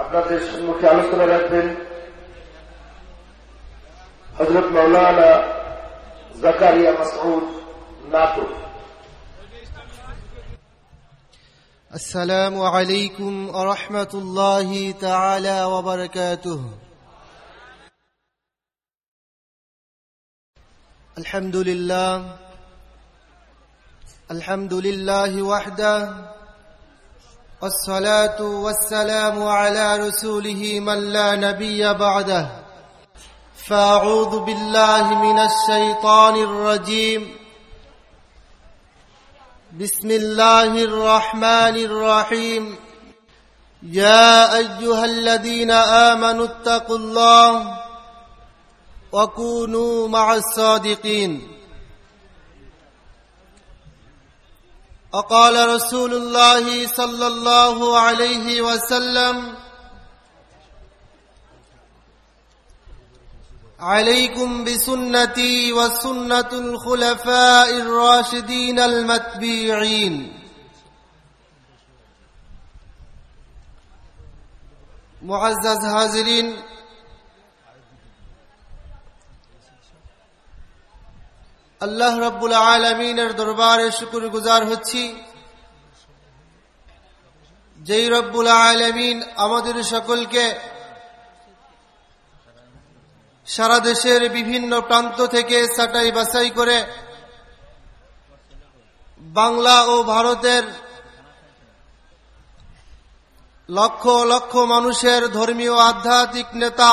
আপনাদের সম্মুখে আলোচনা রাখবেন হজরত মৌলানা জাকারিয়া মাসউদ নাটক السلام عليكم ورحمة الله تعالى وبركاته الحمد لله الحمد لله وحده والصلاة والسلام على رسوله من لا نبي بعده. فأعوذ بالله من الشيطان الرجيم. بسم الله الرحمن الرحيم. يا أيها الذين آمنوا اتقوا الله وكونوا مع الصادقين. وقال رسول الله صلى الله عليه وسلم عليكم بسنتي وسنة الخلفاء الراشدين المتبيعين معزز حاضرين আল্লাহ রব্বুল আলমিনের দরবারে শুকুর গুজার হচ্ছি। যেই রব্বুল আলমিন আমাদের সকলকে সারা দেশের বিভিন্ন প্রান্ত থেকে সাটাই বাছাই করে বাংলা ও ভারতের লক্ষ লক্ষ মানুষের ধর্মীয় আধ্যাত্মিক নেতা,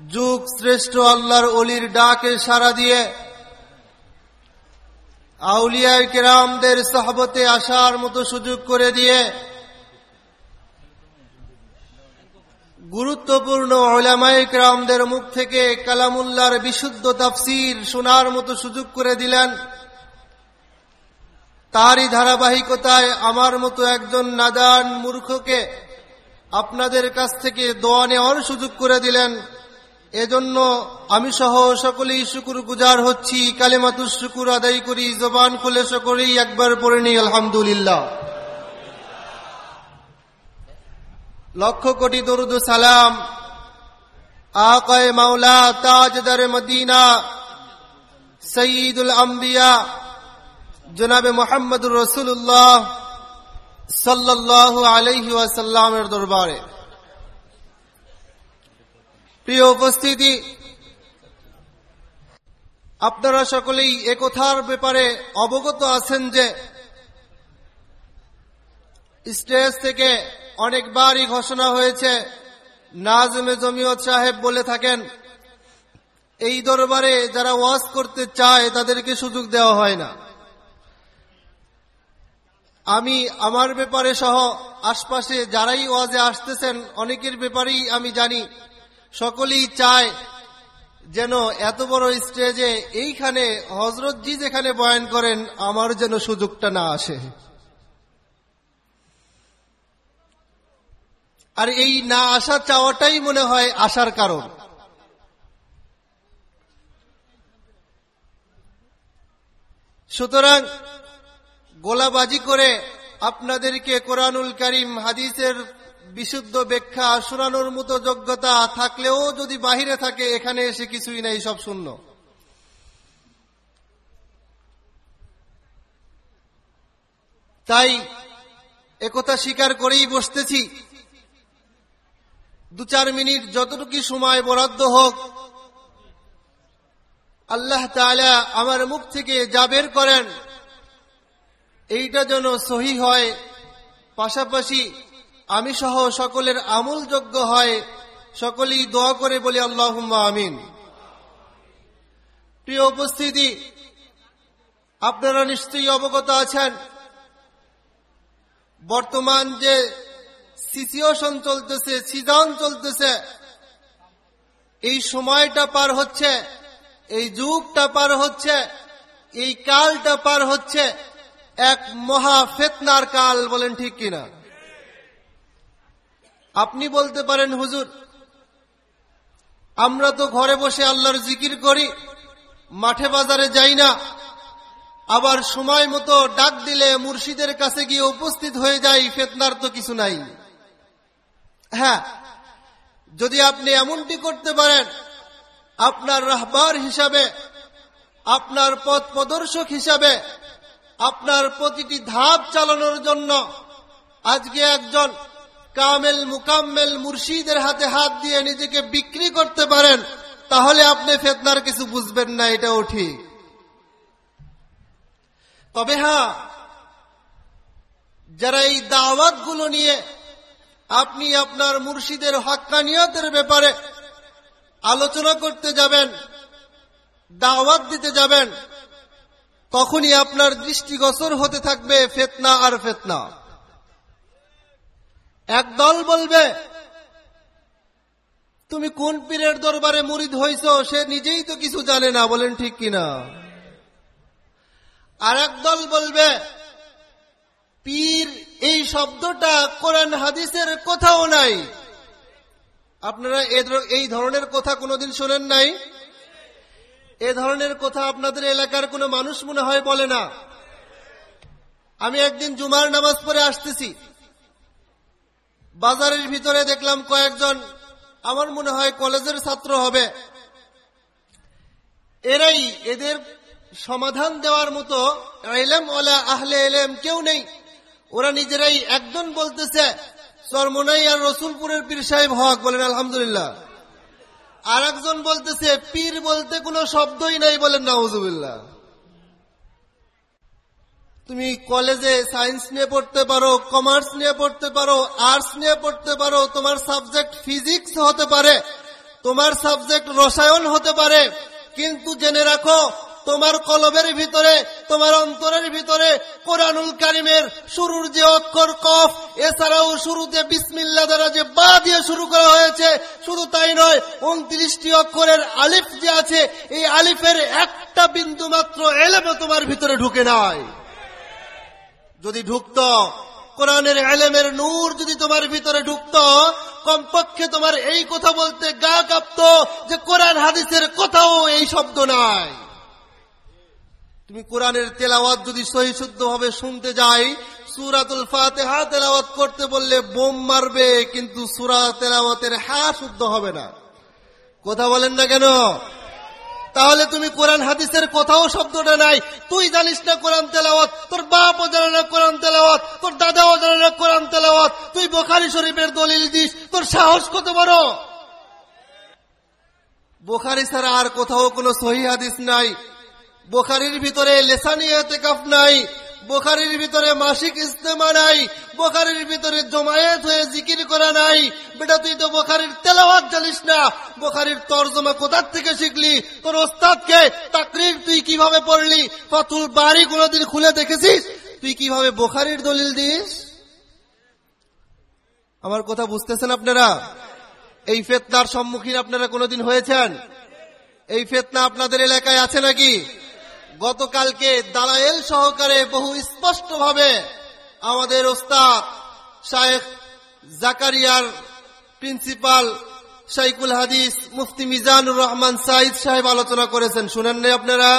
যুগ শ্রেষ্ঠ আল্লাহর অলির ডাকে সারা দিয়ে আউলিয়ার কেরামদের সাহবতে আসার মতো সুযোগ করে দিয়ে গুরুত্বপূর্ণ ওলামাই কেরামদের মুখ থেকে কালামুল্লার বিশুদ্ধ তাফসির শোনার মতো সুযোগ করে দিলেন। তারই ধারাবাহিকতায় আমার মতো একজন নাদান মূর্খকে আপনাদের কাছ থেকে দোয়া নেওয়ার সুযোগ করে দিলেন। এজন্য আমি সহ সকলেই শুকুর গুজার হচ্ছি কালেমাতুর শুকুর আদায় করি, জবান খুলে সকলেই একবার পড়ে নি আলহামদুলিল্লাহ। লক্ষ কোটি দরুদ সালাম আকায় মাওলা তাজদার মদিনা সঈদুল আম্বিয়া জনাবে মোহাম্মদুর রসুল্লাহ সাল্লাহ আলহি ওয়াসাল্লামের দরবারে। প্রিয় উপস্থিতি, আপনারা সকলেই একথার ব্যাপারে অবগত আছেন যে স্টেজ থেকে অনেকবারই ঘোষণা হয়েছে, নাজমে জমিয়ত সাহেব বলে থাকেন, এই দরবারে যারা ওয়াজ করতে চায় তাদেরকে সুযোগ দেওয়া হয় না। আমি আমার ব্যাপারে সহ আশপাশে যারাই ওয়াজে আসতেছেন, অনেকের ব্যাপারেই আমি জানি সকলেই চায় যেন এত বড় স্টেজে এইখানে হজরতজি যেখানে বয়ান করেন, আমার যেন সুযোগটা না আসে। আর এই না আসা চাওয়াটাই মনে হয় আসার কারণ। সুতরাং গোলাবাজি করে আপনাদেরকে কোরআনুল করিম, হাদিসের বিশুদ্ধ ব্যাখ্যা শোনানোর মতো যোগ্যতা থাকলেও যদি বাহিরে থাকে, এখানে এসে কিছুই নাই, সব শূন্য। তাই একথা স্বীকার করেই বসতেছি। দু চার মিনিট যতটুকু সময় বরাদ্দ হোক, আল্লাহ তালা আমার মুখ থেকে যা বের করেন, এইটা যেন সহি হয়। পাশাপাশি আমি সহ সকলের আমূলযোগ্য হয়, সকলেই দোয়া করে বলি আল্লাহ আমিন। প্রিয় উপস্থিতি, আপনারা নিশ্চয়ই অবগত আছেন, বর্তমান যে সিচুয়েশন চলতেছে, সিজন চলতেছে, এই সময়টা পার হচ্ছে, এই যুগটা পার হচ্ছে, এই কালটা পার হচ্ছে, এক মহা ফেতনার কাল বলেন ঠিক কিনা। আপনি বলতে পারেন, হুজুর, আমরা তো ঘরে বসে আল্লাহর জিকির করি, মাঠে বাজারে যাই না। আবার সময় মতো ডাক দিলে মুর্শিদের কাছে গিয়ে উপস্থিত হয়ে যাই, ফেতনার তো কিছু নাই। হ্যাঁ যদি আপনি এমনটি করতে পারেন, আপনার রাহবার হিসাবে, আপনার পথ প্রদর্শক হিসাবে, আপনার প্রতিটি ধাপ চালানোর জন্য আজকে একজন কামেল মুকাম্মেল মুর্শিদের হাতে হাত দিয়ে নিজেকে বিক্রি করতে পারেন, তাহলে আপনি ফেতনার কিছু বুঝবেন না, এটাও ঠিক। তবে হ্যাঁ যারা এই দাওয়াতগুলো নিয়ে আপনি আপনার মুর্শিদের হক্কানিয়তের ব্যাপারে আলোচনা করতে যাবেন, দাওয়াত দিতে যাবেন, তখনই আপনার দৃষ্টিগোচর হতে থাকবে ফেতনা আর ফেতনা। এক দল বলবে, তুমি কোন পীরের দরবারে মুরিদ হইছ, সে নিজেই তো কিছু জানে না। বলেন ঠিক কিনা? আর এক দল বলবে, পীর, এই শব্দটা কোরআন হাদিসের কোথাও নাই। আপনারা এই ধরনের কথা কোনোদিন শোনেন নাই? এ ধরনের কথা আপনাদের এলাকার কোনো মানুষ মনে হয় বলে না। আমি একদিন জুমার নামাজ পড়ে আসতেছি। বাজারের ভিতরে দেখলাম কয়েকজন, আমার মনে হয় কলেজের ছাত্র হবে। এরাই এদের সমাধান দেওয়ার মতো এলেম ওলা আহলে এলেম কেউ নেই। ওরা নিজেরাই একজন বলতেছে চরমনাই আর রসুলপুরের পীর সাহেব হক। বলেন, আলহামদুলিল্লাহ। আর একজন বলতেছে, পীর বলতে কোনো শব্দই নাই। বলেন, নাউজুবিল্লাহ। তুমি কলেজে সায়েন্স নিয়ে পড়তে পারো, কমার্স নিয়ে পড়তে পারো, আর্টস নিয়ে পড়তে পারো, তোমার সাবজেক্ট ফিজিক্স হতে পারে, তোমার সাবজেক্ট রসায়ন হতে পারে, কিন্তু জেনে রাখো, তোমার কলবের ভিতরে, তোমার অন্তরের ভিতরে কোরআনুল কারিমের শুরুর যে অক্ষর কফ, এছাড়াও শুরুতে বিসমিল্লা দ্বারা যে বা দিয়ে শুরু করা হয়েছে, শুধু তাই নয়, উনত্রিশটি অক্ষরের আলিফ যে আছে, এই আলিফের একটা বিন্দু মাত্র এলেমে তোমার ভিতরে ঢুকে নাই। যদি ঢুকত, কোরআনের এলেমের নূর যদি তোমার ভিতরে ঢুকত, কমপক্ষে তোমার এই কথা বলতে গা কাঁপত যে কোরআন হাদিসের কোথাও এই শব্দ নাই। তুমি কোরআনের তেলাওয়াত যদি সহি শুদ্ধ ভাবে শুনতে যাই, সুরাতুল ফাতেহা তেলাওয়াত করতে বললে বোম মারবে, কিন্তু সুরা তেলাওয়াতের হা শুদ্ধ হবে না। কথা বলেন না কেন? তাহলে তুমি কোরআন হাদিসের কোথাও শব্দটা নাই। তুই জানিস না কোরআন তেলাওয়াত, তোর বাপও জানে না কোরআন তেলাওয়াত, তোর দাদাও জানে না কোরআন তেলাওয়াত। তুই বোখারি শরীফের দলিল দিস, তোর সাহস কত বড়? বোখারি ছাড়া আর কোথাও কোনো সহি হাদিস নাই। বোখারির ভিতরে লেসানি এতেকাফ নাই। বোখারির ভিতরে মাসিক ইস্তেমা নাই, বোখারির ভিতরে জমায়েত হয়ে জিকির করা নাই। বেটা, তুই তো বোখারির তেলাওয়াত জানিস না। বোখারির তর্জমা কোথার থেকে শিখলি? তোর ওস্তাদকে তাকরির তুই কীভাবে পড়লি? ফাতুল বাড়ি কোনোদিন খুলে দেখেছিস? তুই কীভাবে বোখারির দলিল দিস? আমার কথা বুঝতেছেন আপনারা? এই ফেতনার সম্মুখীন আপনারা কোনোদিন হয়েছেন? এই ফেতনা আপনাদের এলাকায় আছে নাকি? গতকালকে দালায়েল সহকারে বহু স্পষ্ট ভাবে আমাদের ওস্তাদ শায়েখ জাকারিয়ার প্রিন্সিপাল শাইকুল হাদিস মুফতি মিজানুর রহমান সাইদ সাহেব আলোচনা করেছেন। শুনেন নাই আপনারা?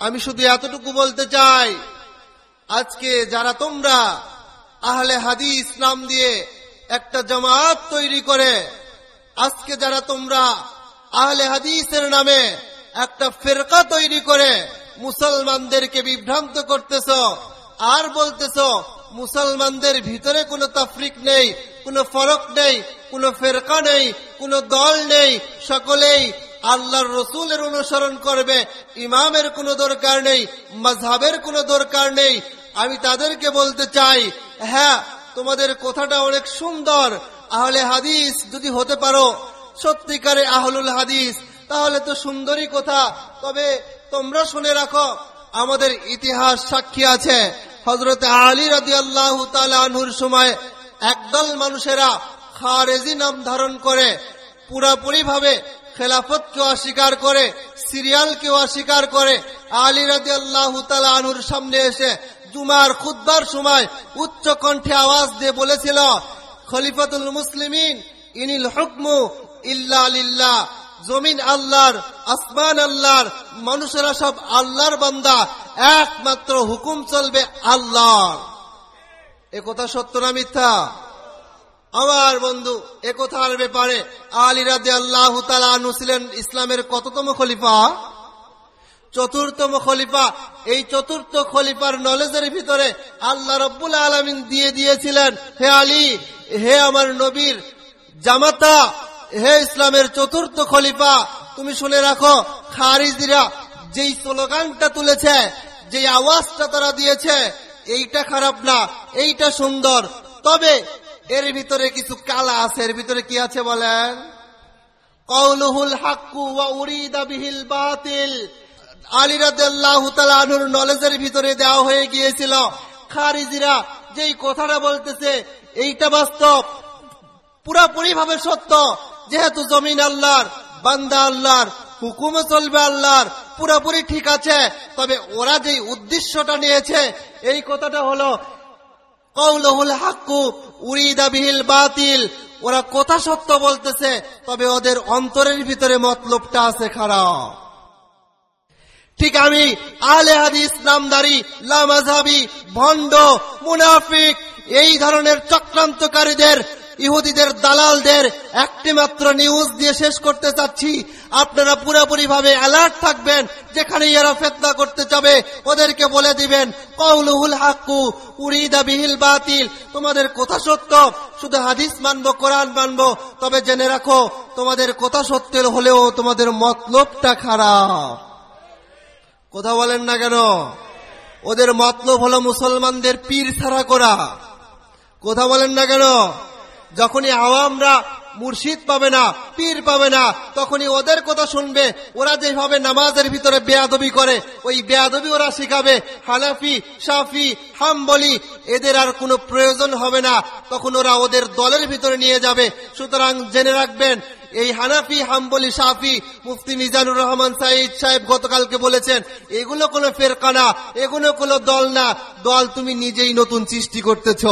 আমি শুধু এতটুকু বলতে চাই, আজকে যারা তোমরা আহলে হাদিস নাম দিয়ে একটা জামাত তৈরি করে, আজকে যারা তোমরা আহলে হাদিসের নামে একটা ফেরকা তৈরি করে মুসলমানদেরকে বিভ্রান্ত করতেছ, আর বলতেছ, মুসলমানদের ভিতরে কোনো তাফরিক নেই, কোনো ফরক নেই, কোনো ফেরকা নেই, কোনো দল নেই, সকলেই আল্লাহর রসুলের অনুসরণ করবে, ইমামের কোনো দরকার নেই মজহাবের কোনো দরকার নেই। আমি তাদেরকে বলতে চাই হ্যাঁ তোমাদের কথাটা অনেক সুন্দর, আহলে হাদিস যদি হতে পারো, সত্যিকারে আহলুল হাদিস তাহলে তো সুন্দরী কথা। তবে তোমরা শুনে রাখো, আমাদের ইতিহাস সাক্ষী আছে। হজরত আলী রাজি আল্লাহ আনহুর সময় একদল মানুষেরা খারেজি নাম ধারণ করে পুরাপুরি ভাবে খেলাফতকে অস্বীকার করে সিরিয়ালকে অস্বীকার করে। আলী রাজি আল্লাহ আনহুর সামনে এসে জুমার খুদ্বার সময় উচ্চ কণ্ঠে আওয়াজ দিয়ে বলেছিল, খলিফাতুল মুসলিমিন, ইনিল হুকমু ইল্লা জমিন আল্লাহর, আসমান আল্লাহর, মানুষেরা সব আল্লাহর বান্দা, একমাত্র হুকুম চলবে আল্লাহ এ কথা সত্য না মিথ্যা? আমার বন্ধু, এ কথার ব্যাপারে আলী আল্লাহ ছিলেন ইসলামের কততম খলিফা? চতুর্থম খলিফা। এই চতুর্থ খলিফার নলেজের ভিতরে আল্লাহ রব্বুল আলমিন দিয়ে দিয়েছিলেন, হে আলী, হে আমার নবীর জামাতা হে ইসলামের চতুর্থ খলিফা, তুমি শুনে রাখো, খারিজিরা যেই স্লোগানটা তুলেছে, যেই আওয়াজটা তারা দিয়েছে, এইটা খারাপ না, এইটা সুন্দর। তবে এর ভিতরে কিছু কালা আছে, এর ভিতরে কি আছে বলেন? কৌলুহুল হাক্কু ওয়া উরিদা বিহিল বাতিল। আলী রাদিয়াল্লাহু তাআলা আনহুর নলেজের ভিতরে দেওয়া হয়ে গিয়েছিল, খারিজিরা যেই কথাটা বলতেছে, এইটা বাস্তব পুরাপুরি ভাবে সত্য। যেহেতু জমিন আল্লাহর, বান্দা আল্লাহর, হুকুমে চলবে আল্লাহর, পুরাপুরি ঠিক আছে, তবে ওরা যেই উদ্দেশ্যটা নিয়েছে, এই কথাটা হলো কৌলহুল হাক্কু উরিদা বিহিল বাতিল। ওরা কথা সত্য বলতেছে, তবে ওদের অন্তরের ভিতরে মতলবটা আছে খারাপ। ঠিক আমি আলে হাদিস নামদারি লামাজাবি ভণ্ড, মুনাফিক, এই ধরনের চক্রান্তকারীদের ইহুদিদের দালালদের একটি মাত্র নিউজ দিয়ে শেষ করতে চাচ্ছি। আপনারা পুরোপুরি ভাবে অ্যালার্ট থাকবেন যেখানে এরা ফেতনা করতে যাবে, ওদেরকে বলে দিবেন কৌলুহুল হাক্কু উরিদা বিহিল বাতিল। তোমাদের কথা সত্য, শুধু হাদিস মানবো, কোরআন মানবো, তবে জেনে রাখো, তোমাদের কথা সত্যের হলেও তোমাদের মতলবটা খারাপ। কথা বলেন না কেন? ওদের মতলব হলো মুসলমানদের পীর ছাড়া করা। কথা বলেন না কেন? যখনই আওয়ামরা মুর্শিদ পাবে না, পীর পাবে না, তখনই ওদের কথা শুনবে। ওরা যেভাবে নামাজের ভিতরে বেয়াদবি করে, ওই বেয়াদবি ওরা শিখাবে। হানাফি, সাফি, হাম্বলি, এদের আর কোনো প্রয়োজন হবে না। তখন ওরা ওদের দলের ভিতরে নিয়ে যাবে। সুতরাং জেনে রাখবেন, এই হানাফি, হাম্বলি, সাফি, মুফতি মিজানুর রহমান সাইদ সাহেব গতকালকে বলেছেন, এগুলো কোনো ফেরকা না, এগুলো কোনো দল না। দল তুমি নিজেই নতুন সৃষ্টি করতেছ।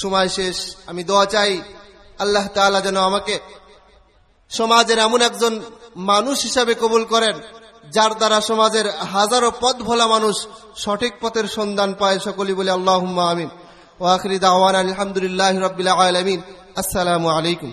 সময় শেষ। আমি দোয়া চাই, আল্লাহ তালা যেন আমাকে সমাজের এমন একজন মানুষ হিসাবে কবুল করেন, যার দ্বারা সমাজের হাজারো পথ ভোলা মানুষ সঠিক পথের সন্ধান পায় সকলেই বলে আল্লাহ আমিন। ওয়াখরি দাওয়ান আলহামদুলিল্লাহ রবিল আলমিন। আসসালামু আলাইকুম।